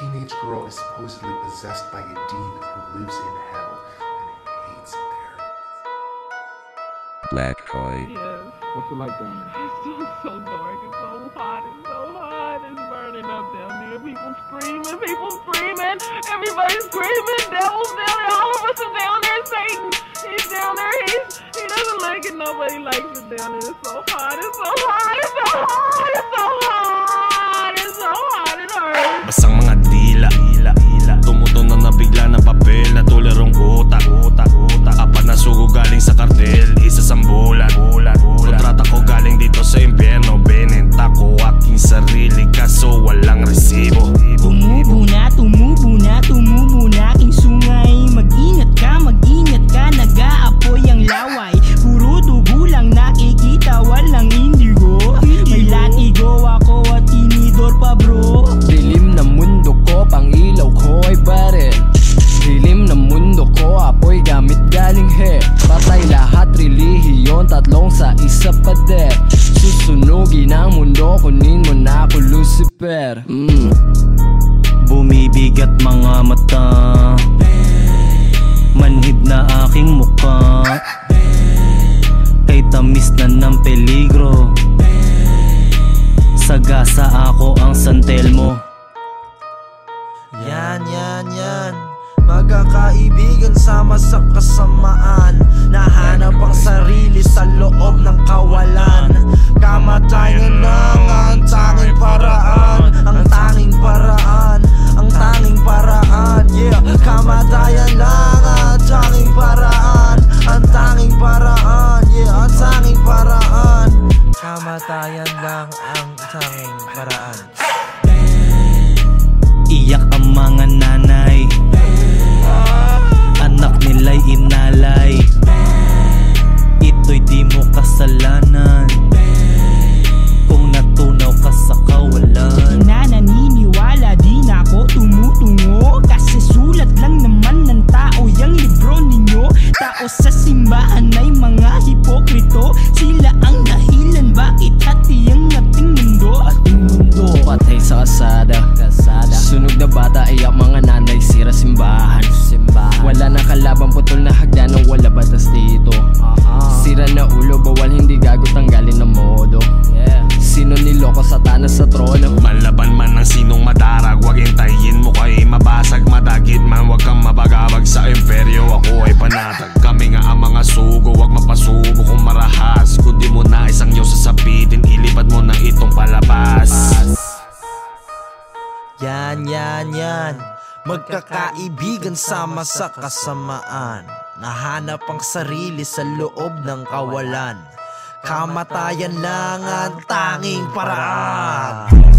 teenage girl is supposedly possessed by a demon who lives in hell and hates it there. Black Koi. Yes. What's it like down there? It's so, so dark. It's so hot. It's so hot. It's burning up down there. People screaming. People screaming. Everybody's screaming. Devil's down there. All of us are down there. Satan. He's down there. He's, he doesn't like it. Nobody likes it down there. It's so hot. It's so hot. It's so hot. Lucifer mm. Bumibigat mga mata. Manhid na aking muka Kay tamis na ng peligro. Sagasa ako ang santel mo Yan, yan, yan. Magkakaibigan sama sa kasamaan Nahanap ang sarili sa loob tanging na bata, iyak mga nanay, sira simbahan. Wala na kalaban, putol na hagdanan, wala batas dito. Sira na ulo, bawal hindi gago tanggalin ng modo. Sino niloko satanas sa trono? Yan, yan, yan. Magkakaibigan sama sa kasamaan. Nahanap ang sarili sa loob ng kawalan. Kamatayan lang ang tanging paraan